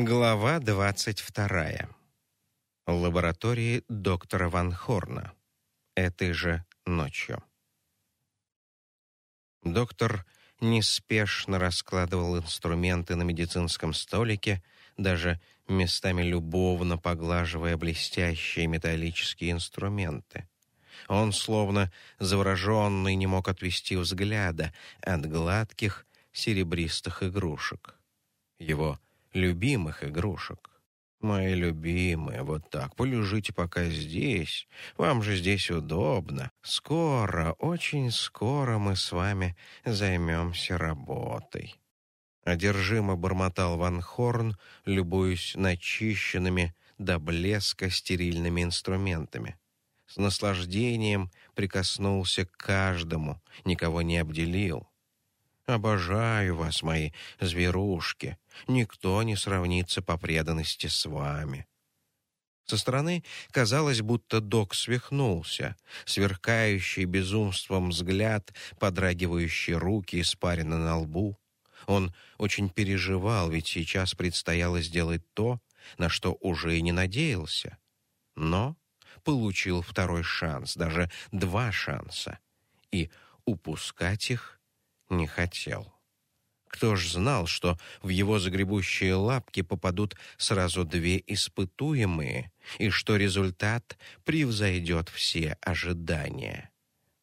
Глава 22. Лаборатории доктора Ван Хорна. Этой же ночью. Доктор неспешно раскладывал инструменты на медицинском столике, даже местами любовно поглаживая блестящие металлические инструменты. Он, словно завороженный, не мог отвести взгляда от гладких серебристых игрушек. Его любимых игрушек. Мои любимые, вот так, полежите пока здесь. Вам же здесь удобно. Скоро, очень скоро мы с вами займемся работой. Одержимо бормотал Ван Хорн, любуясь начищенными до блеска стерильными инструментами. С наслаждением прикоснулся к каждому, никого не обделил. Обожаю вас, мои зверушки. Никто не сравнится по преданности с вами. Со стороны казалось, будто док свихнулся. Сверкающий безумством взгляд, подрагивающие руки испарены на лбу. Он очень переживал, ведь сейчас предстояло сделать то, на что уже и не надеялся. Но получил второй шанс, даже два шанса. И упускать их не хотел. Кто ж знал, что в его загребущие лапки попадут сразу две испытуемые, и что результат превзойдет все ожидания?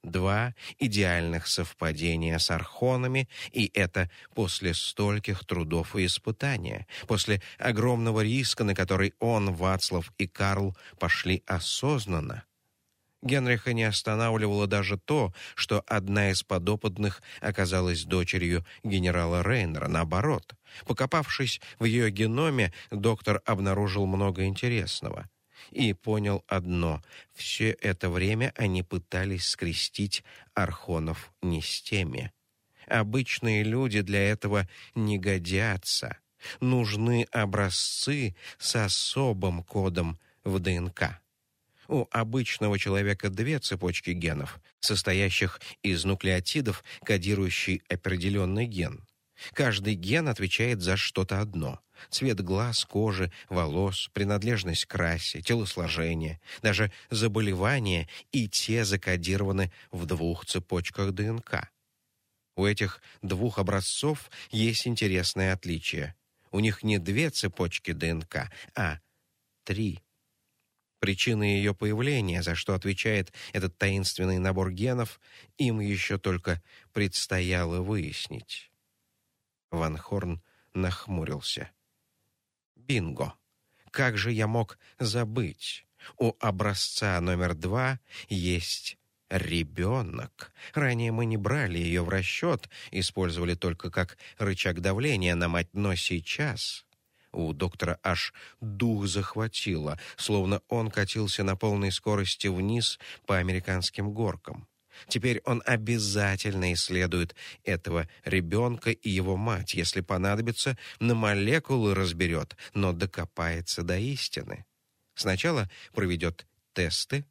Два идеальных совпадения с архонами, и это после стольких трудов и испытания, после огромного риска, на который он, Вацлав и Карл пошли осознанно, Генриха не останавливало даже то, что одна из подопытных оказалась дочерью генерала Рейнера. Наоборот, покопавшись в ее геноме, доктор обнаружил много интересного и понял одно: все это время они пытались скрестить архонов не с теми. Обычные люди для этого не годятся. Нужны образцы с особым кодом в ДНК. У обычного человека две цепочки генов, состоящих из нуклеотидов, кодирующих определенный ген. Каждый ген отвечает за что-то одно: цвет глаз, кожи, волос, принадлежность к расе, телосложение, даже заболевания, и те закодированы в двух цепочках ДНК. У этих двух образцов есть интересное отличие. У них не две цепочки ДНК, а три. Причины ее появления, за что отвечает этот таинственный набор генов, им еще только предстояло выяснить. Ван Хорн нахмурился. Бинго. Как же я мог забыть? У образца номер два есть ребенок. Ранее мы не брали ее в расчет, использовали только как рычаг давления на мать, но сейчас у доктора аж дух захватило, словно он катился на полной скорости вниз по американским горкам. Теперь он обязательно исследует этого ребенка и его мать, если понадобится, на молекулы разберет, но докопается до истины. Сначала проведет тесты,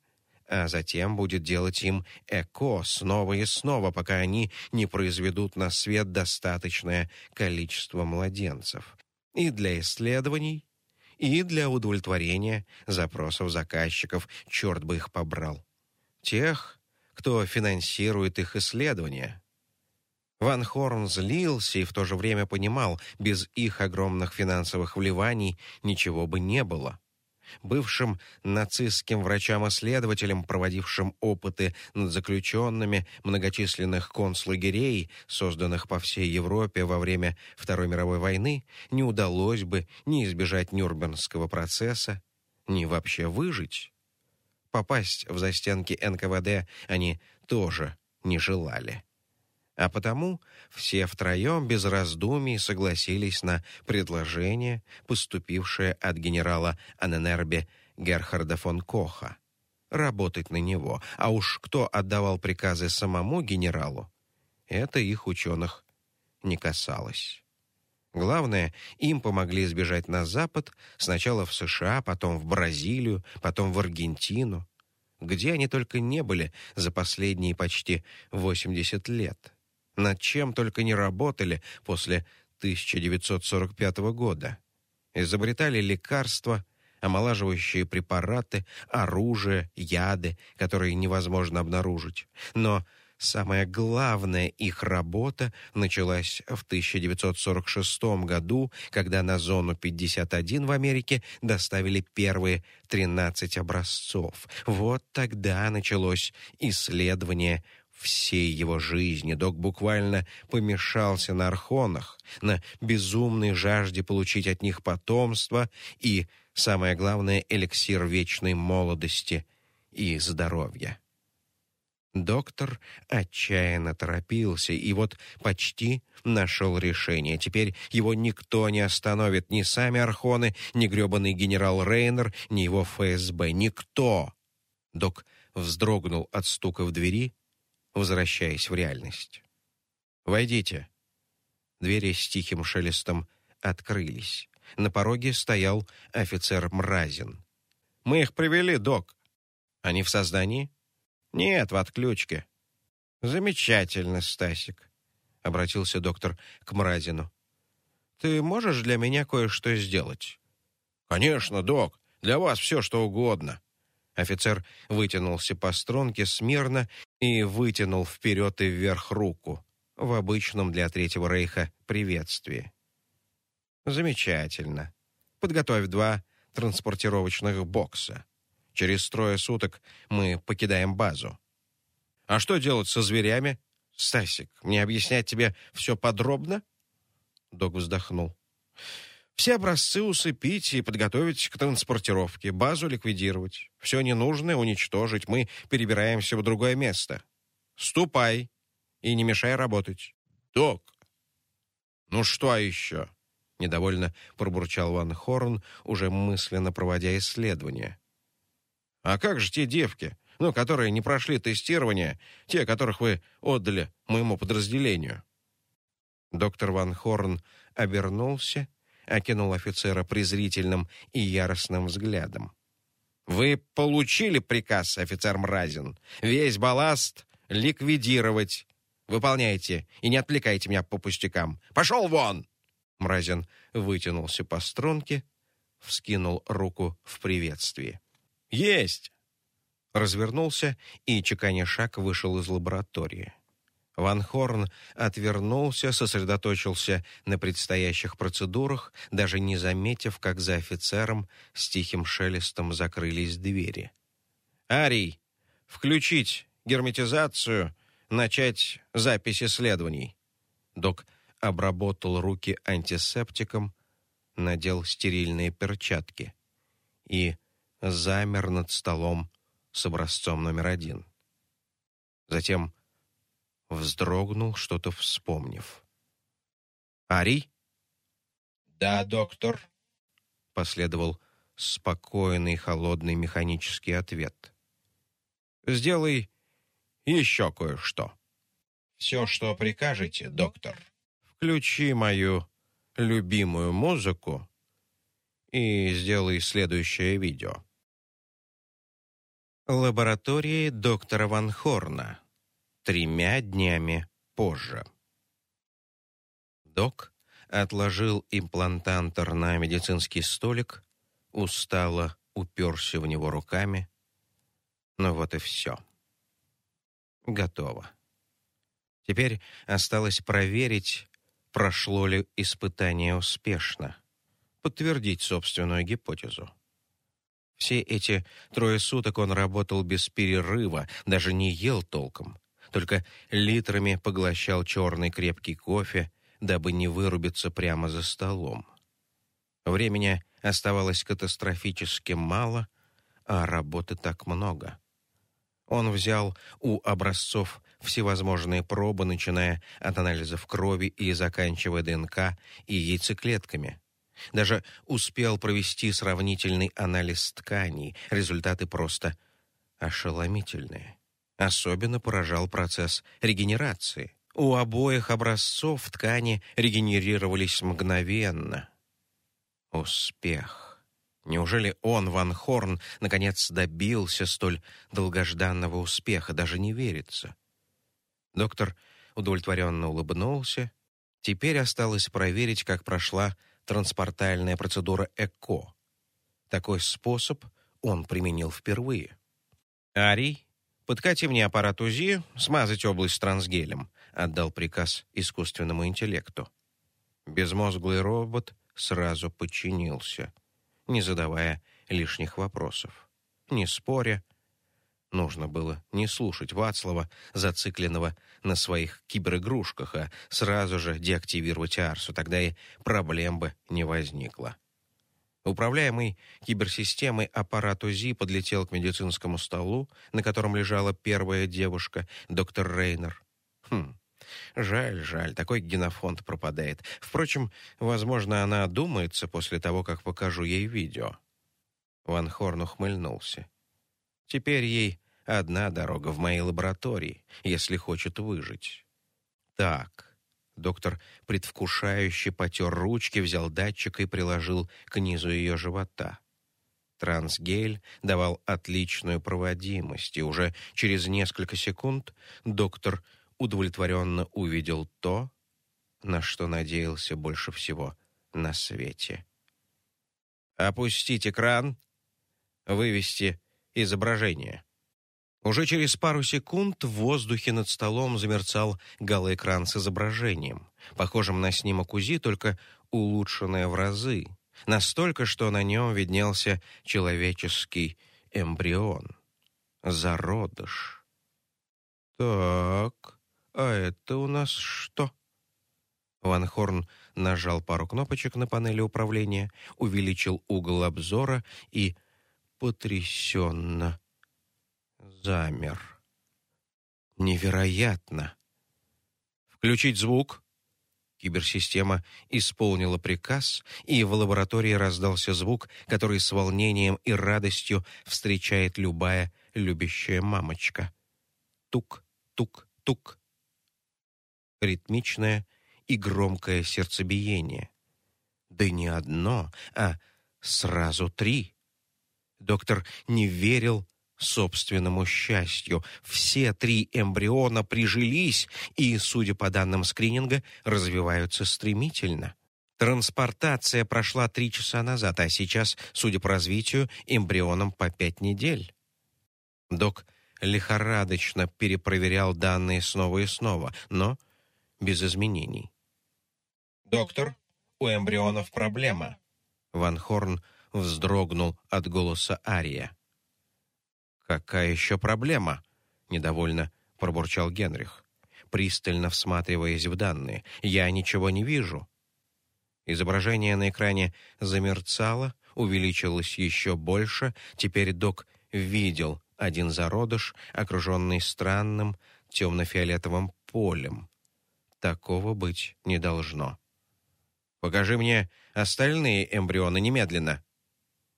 а затем будет делать им ЭКО снова и снова, пока они не произведут на свет достаточное количество младенцев и для исследований, и для удовлетворения запросов заказчиков, черт бы их побрал. Тех, кто финансирует их исследования. Ван Хорн злился и в то же время понимал, без их огромных финансовых вливаний ничего бы не было бывшим нацистским врачам-исследователям, проводившим опыты над заключенными многочисленных концлагерей, созданных по всей Европе во время Второй мировой войны, не удалось бы ни избежать Нюрнбергского процесса, ни вообще выжить. Попасть в застенки НКВД они тоже не желали а потому все втроем без раздумий согласились на предложение, поступившее от генерала Аненербе Герхарда фон Коха, работать на него, а уж кто отдавал приказы самому генералу, это их ученых не касалось. Главное, им помогли сбежать на запад, сначала в США, потом в Бразилию, потом в Аргентину, где они только не были за последние почти 80 лет над чем только не работали после 1945 года. изобретали лекарства, омолаживающие препараты, оружие, яды, которые невозможно обнаружить. Но самая главная их работа началась в 1946 году, когда на зону 51 в Америке доставили первые 13 образцов. Вот тогда началось исследование всей его жизни док буквально помешался на архонах, на безумной жажде получить от них потомство и, самое главное, эликсир вечной молодости и здоровья. Доктор отчаянно торопился и вот почти нашел решение. Теперь его никто не остановит, ни сами архоны, ни грёбаный генерал Рейнер, ни его ФСБ. Никто! Док вздрогнул от стука в двери возвращаясь в реальность. «Войдите». Двери с тихим шелестом открылись. На пороге стоял офицер Мразин. «Мы их привели, док». «Они в создании?» «Нет, в отключке». «Замечательно, Стасик», — обратился доктор к Мразину. «Ты можешь для меня кое-что сделать?» «Конечно, док. Для вас все, что угодно». Офицер вытянулся по струнке смирно и вытянул вперед и вверх руку в обычном для Третьего Рейха приветствии. Замечательно. Подготовь два транспортировочных бокса. Через трое суток мы покидаем базу. А что делать со зверями? Стасик, мне объяснять тебе все подробно? Док вздохнул. Все образцы усыпить и подготовить к транспортировке, базу ликвидировать. Все ненужное уничтожить. Мы перебираемся в другое место. Ступай и не мешай работать. Док. Ну что еще? Недовольно пробурчал Ван Хорн, уже мысленно проводя исследование. А как же те девки, ну, которые не прошли тестирование, те, которых вы отдали моему подразделению? Доктор Ван Хорн обернулся окинул офицера презрительным и яростным взглядом. «Вы получили приказ, офицер Мразин. Весь балласт ликвидировать. Выполняйте и не отвлекайте меня по пустякам. Пошел вон!» Мразин вытянулся по струнке, вскинул руку в приветствии. «Есть!» Развернулся и, чеканя шаг, вышел из лаборатории. Ван Хорн отвернулся, сосредоточился на предстоящих процедурах, даже не заметив, как за офицером с тихим шелестом закрылись двери. «Арий, включить герметизацию, начать запись исследований». Док обработал руки антисептиком, надел стерильные перчатки и замер над столом с образцом номер один. Затем вздрогнул, что-то вспомнив. «Ари?» «Да, доктор», — последовал спокойный, холодный механический ответ. «Сделай еще кое-что». «Все, что прикажете, доктор». «Включи мою любимую музыку и сделай следующее видео». Лаборатории доктора Ван Хорна тремя днями позже. Док отложил имплантантор на медицинский столик, устало уперся в него руками. Ну вот и все. Готово. Теперь осталось проверить, прошло ли испытание успешно, подтвердить собственную гипотезу. Все эти трое суток он работал без перерыва, даже не ел толком только литрами поглощал черный крепкий кофе, дабы не вырубиться прямо за столом. Времени оставалось катастрофически мало, а работы так много. Он взял у образцов всевозможные пробы, начиная от анализов крови и заканчивая ДНК и яйцеклетками. Даже успел провести сравнительный анализ тканей. Результаты просто ошеломительные. Особенно поражал процесс регенерации. У обоих образцов ткани регенерировались мгновенно. Успех. Неужели он, Ван Хорн, наконец добился столь долгожданного успеха? Даже не верится. Доктор удовлетворенно улыбнулся. Теперь осталось проверить, как прошла транспортальная процедура ЭКО. Такой способ он применил впервые. «Арий, подкати мне аппарат УЗИ, смазать область трансгелем», — отдал приказ искусственному интеллекту. Безмозглый робот сразу подчинился, не задавая лишних вопросов, не споря. Нужно было не слушать Вацлава, зацикленного на своих киберигрушках, а сразу же деактивировать Арсу, тогда и проблем бы не возникло. Управляемый киберсистемой аппарат УЗИ подлетел к медицинскому столу, на котором лежала первая девушка, доктор Рейнер. Хм, жаль, жаль, такой генофонд пропадает. Впрочем, возможно, она одумается после того, как покажу ей видео. Ван Хорн ухмыльнулся. Теперь ей одна дорога в моей лаборатории, если хочет выжить. Так, Доктор предвкушающе потер ручки, взял датчик и приложил к низу ее живота. Трансгель давал отличную проводимость, и уже через несколько секунд доктор удовлетворенно увидел то, на что надеялся больше всего на свете. «Опустить экран, вывести изображение». Уже через пару секунд в воздухе над столом замерцал галоэкран с изображением, похожим на снимок УЗИ, только улучшенное в разы, настолько, что на нем виднелся человеческий эмбрион, зародыш. Так, а это у нас что? Ван Хорн нажал пару кнопочек на панели управления, увеличил угол обзора и потрясенно замер. Невероятно. Включить звук. Киберсистема исполнила приказ, и в лаборатории раздался звук, который с волнением и радостью встречает любая любящая мамочка. Тук, тук, тук. Ритмичное и громкое сердцебиение. Да не одно, а сразу три. Доктор не верил собственному счастью. Все три эмбриона прижились и, судя по данным скрининга, развиваются стремительно. Транспортация прошла три часа назад, а сейчас, судя по развитию, эмбрионам по пять недель. Док лихорадочно перепроверял данные снова и снова, но без изменений. «Доктор, у эмбрионов проблема». Ван Хорн вздрогнул от голоса Ария. «Какая еще проблема?» — недовольно пробурчал Генрих, пристально всматриваясь в данные. «Я ничего не вижу». Изображение на экране замерцало, увеличилось еще больше. Теперь док видел один зародыш, окруженный странным темно-фиолетовым полем. Такого быть не должно. «Покажи мне остальные эмбрионы немедленно».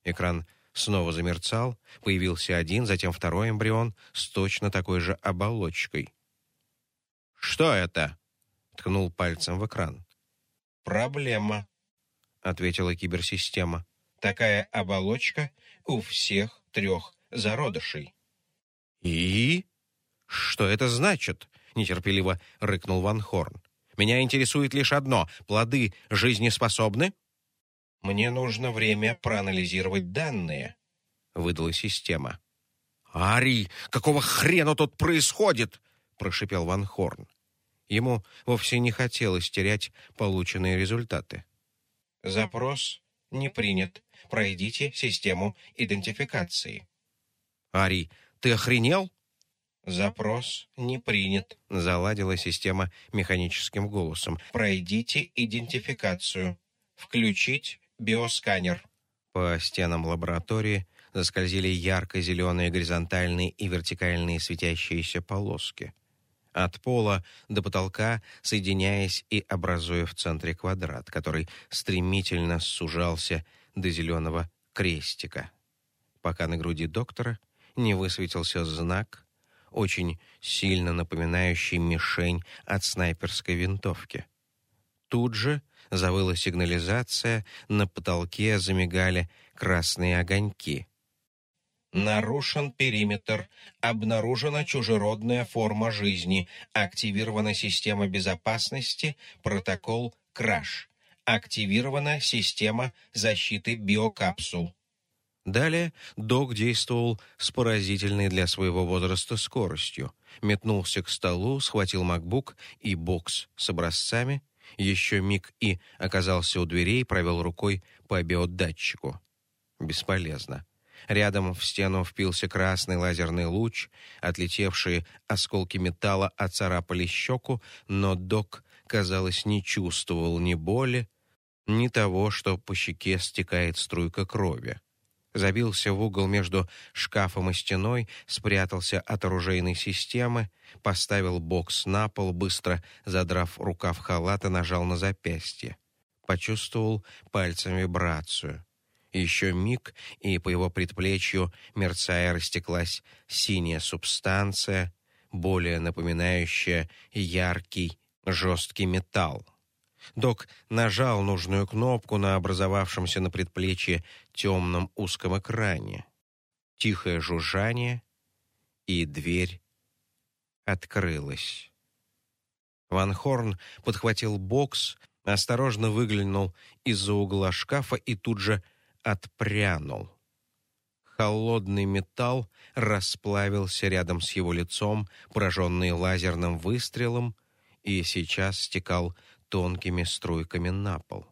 Экран снова замерцал, появился один, затем второй эмбрион с точно такой же оболочкой. «Что это?» — ткнул пальцем в экран. «Проблема», — ответила киберсистема. «Такая оболочка у всех трех зародышей». «И? Что это значит?» — нетерпеливо рыкнул Ван Хорн. «Меня интересует лишь одно — плоды жизнеспособны?» Мне нужно время проанализировать данные, выдала система. Ари, какого хрена тут происходит? прошипел Ван Хорн. Ему вовсе не хотелось терять полученные результаты. Запрос не принят. Пройдите систему идентификации. Ари, ты охренел? Запрос не принят, заладила система механическим голосом. Пройдите идентификацию. Включить биосканер. По стенам лаборатории заскользили ярко-зеленые горизонтальные и вертикальные светящиеся полоски. От пола до потолка, соединяясь и образуя в центре квадрат, который стремительно сужался до зеленого крестика, пока на груди доктора не высветился знак, очень сильно напоминающий мишень от снайперской винтовки. Тут же завыла сигнализация, на потолке замигали красные огоньки. Нарушен периметр, обнаружена чужеродная форма жизни, активирована система безопасности, протокол краш. Активирована система защиты биокапсул. Далее док действовал с поразительной для своего возраста скоростью. Метнулся к столу, схватил MacBook и бокс с образцами, еще миг и оказался у дверей, провел рукой по биодатчику. Бесполезно. Рядом в стену впился красный лазерный луч, отлетевшие осколки металла оцарапали щеку, но док, казалось, не чувствовал ни боли, ни того, что по щеке стекает струйка крови забился в угол между шкафом и стеной, спрятался от оружейной системы, поставил бокс на пол, быстро задрав рукав халата, нажал на запястье. Почувствовал пальцем вибрацию. Еще миг, и по его предплечью, мерцая, растеклась синяя субстанция, более напоминающая яркий жесткий металл. Док нажал нужную кнопку на образовавшемся на предплечье темном узком экране. Тихое жужжание, и дверь открылась. Ван Хорн подхватил бокс, осторожно выглянул из-за угла шкафа и тут же отпрянул. Холодный металл расплавился рядом с его лицом, пораженный лазерным выстрелом, и сейчас стекал тонкими струйками на пол.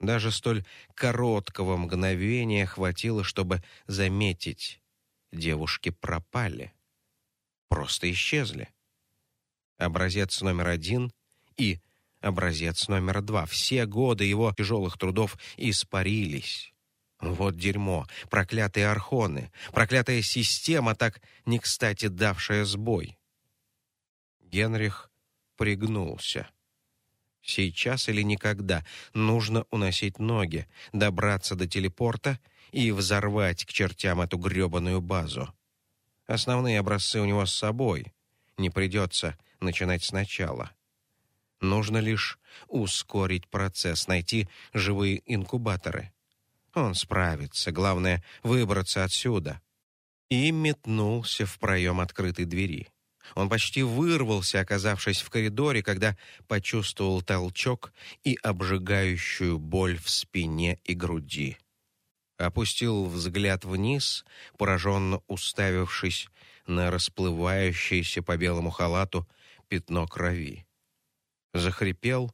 Даже столь короткого мгновения хватило, чтобы заметить, девушки пропали. Просто исчезли. Образец номер один и образец номер два. Все годы его тяжелых трудов испарились. Вот дерьмо, проклятые архоны, проклятая система, так не кстати давшая сбой. Генрих пригнулся. Сейчас или никогда нужно уносить ноги, добраться до телепорта и взорвать к чертям эту грёбаную базу. Основные образцы у него с собой. Не придется начинать сначала. Нужно лишь ускорить процесс, найти живые инкубаторы. Он справится, главное — выбраться отсюда. И метнулся в проем открытой двери. Он почти вырвался, оказавшись в коридоре, когда почувствовал толчок и обжигающую боль в спине и груди. Опустил взгляд вниз, пораженно уставившись на расплывающееся по белому халату пятно крови. Захрипел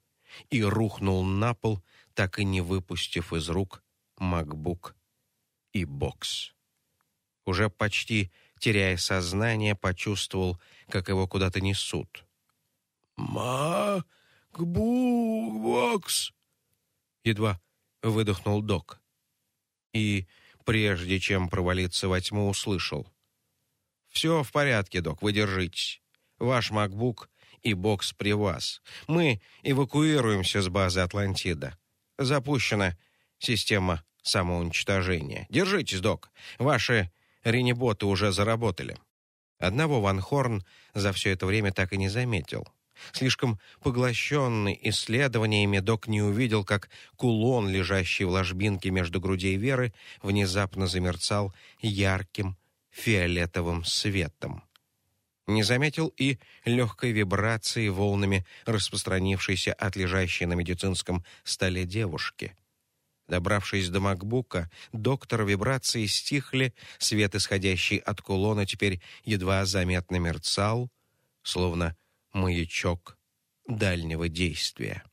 и рухнул на пол, так и не выпустив из рук MacBook и бокс. Уже почти теряя сознание, почувствовал, как его куда-то несут. «Макбукс!» Едва выдохнул док. И, прежде чем провалиться во тьму, услышал. «Все в порядке, док, вы держитесь. Ваш макбук и бокс при вас. Мы эвакуируемся с базы Атлантида. Запущена система самоуничтожения. Держитесь, док. Ваши ренеботы уже заработали. Одного Ван Хорн за все это время так и не заметил. Слишком поглощенный исследованиями, док не увидел, как кулон, лежащий в ложбинке между грудей Веры, внезапно замерцал ярким фиолетовым светом. Не заметил и легкой вибрации волнами, распространившейся от лежащей на медицинском столе девушки — Добравшись до макбука, доктор вибрации стихли, свет, исходящий от кулона, теперь едва заметно мерцал, словно маячок дальнего действия.